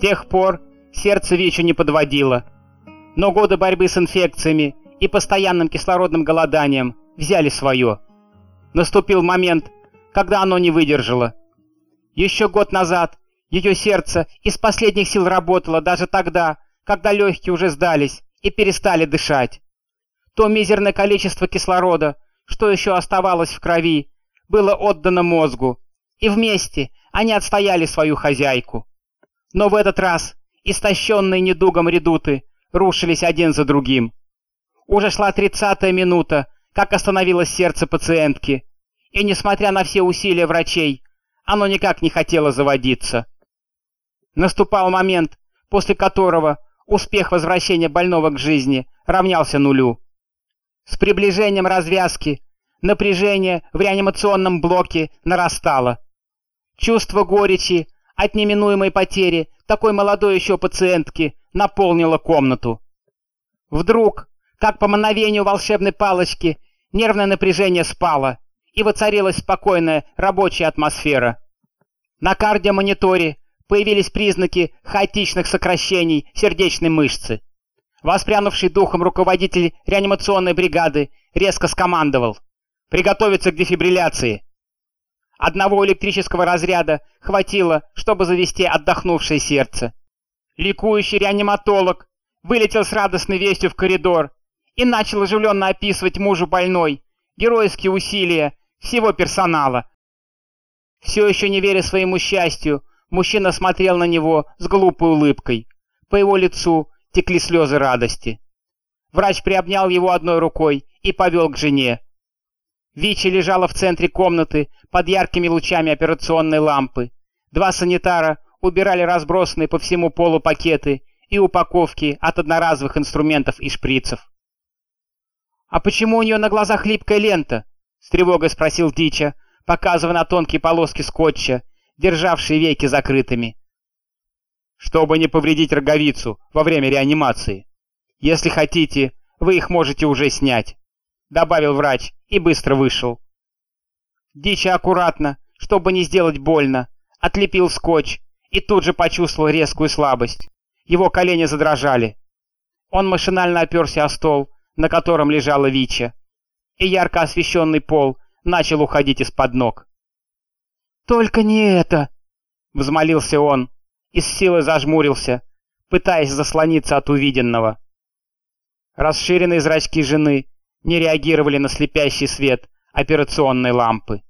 тех пор сердце Вичу не подводило. Но годы борьбы с инфекциями и постоянным кислородным голоданием взяли свое. Наступил момент, когда оно не выдержало. Еще год назад ее сердце из последних сил работало даже тогда, когда легкие уже сдались и перестали дышать. То мизерное количество кислорода, что еще оставалось в крови, было отдано мозгу, и вместе они отстояли свою хозяйку. Но в этот раз истощенные недугом редуты рушились один за другим. Уже шла тридцатая минута, как остановилось сердце пациентки, и, несмотря на все усилия врачей, оно никак не хотело заводиться. Наступал момент, после которого успех возвращения больного к жизни равнялся нулю. С приближением развязки напряжение в реанимационном блоке нарастало. Чувство горечи от неминуемой потери такой молодой еще пациентки наполнило комнату. Вдруг, как по мановению волшебной палочки, нервное напряжение спало, и воцарилась спокойная рабочая атмосфера. На кардиомониторе появились признаки хаотичных сокращений сердечной мышцы. Воспрянувший духом руководитель реанимационной бригады резко скомандовал «Приготовиться к дефибрилляции!» Одного электрического разряда хватило, чтобы завести отдохнувшее сердце. Ликующий реаниматолог вылетел с радостной вестью в коридор и начал оживленно описывать мужу больной геройские усилия всего персонала. Все еще не веря своему счастью, мужчина смотрел на него с глупой улыбкой. По его лицу текли слезы радости. Врач приобнял его одной рукой и повел к жене. Вичи лежала в центре комнаты под яркими лучами операционной лампы. Два санитара убирали разбросанные по всему полу пакеты и упаковки от одноразовых инструментов и шприцев. «А почему у нее на глазах липкая лента?» — с тревогой спросил Дича, показывая на тонкие полоски скотча, державшие веки закрытыми. «Чтобы не повредить роговицу во время реанимации. Если хотите, вы их можете уже снять», — добавил врач и быстро вышел. Дича аккуратно, чтобы не сделать больно, отлепил скотч и тут же почувствовал резкую слабость. Его колени задрожали. Он машинально оперся о стол, на котором лежала Вича, и ярко освещенный пол начал уходить из-под ног. «Только не это!» — взмолился он и с силой зажмурился, пытаясь заслониться от увиденного. Расширенные зрачки жены не реагировали на слепящий свет операционной лампы.